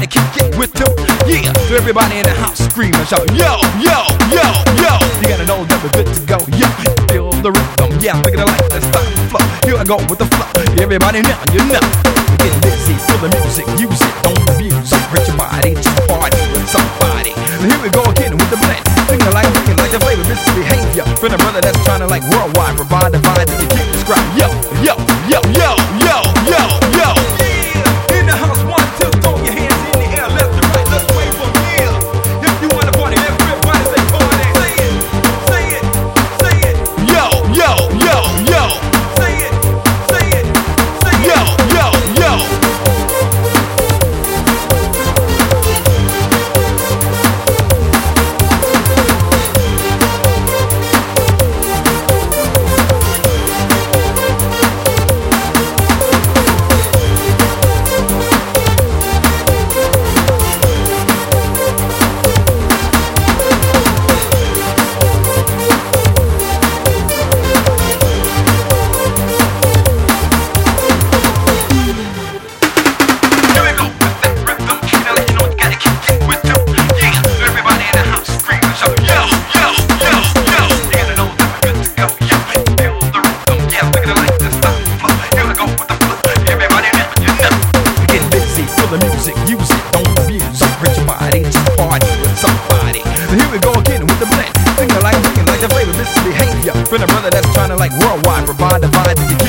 you gotta kick it with them. Yeah, so everybody in the house screaming, shout, yo, yo, yo, yo. You gotta know that we're good to go. Yeah, feel the rhythm. Yeah, I'm thinking like let's start the flow. Here I go with the flow. Everybody now, you know. Getting busy, feel the music, use it, don't abuse it. Hurt your body, just party with somebody. Here we go again with the blend. Thinking like, thinking like the flavor, misbehavior. From a brother that's trying to like worldwide provide the vibe that you can't describe. Yo, yo, yo, yo. music, don't abuse. it. Rich body, just party with somebody. So here we go again with the blend. Singing like, singing like the flavor misbehavior. Friend a brother that's trying to like worldwide provide the vibe.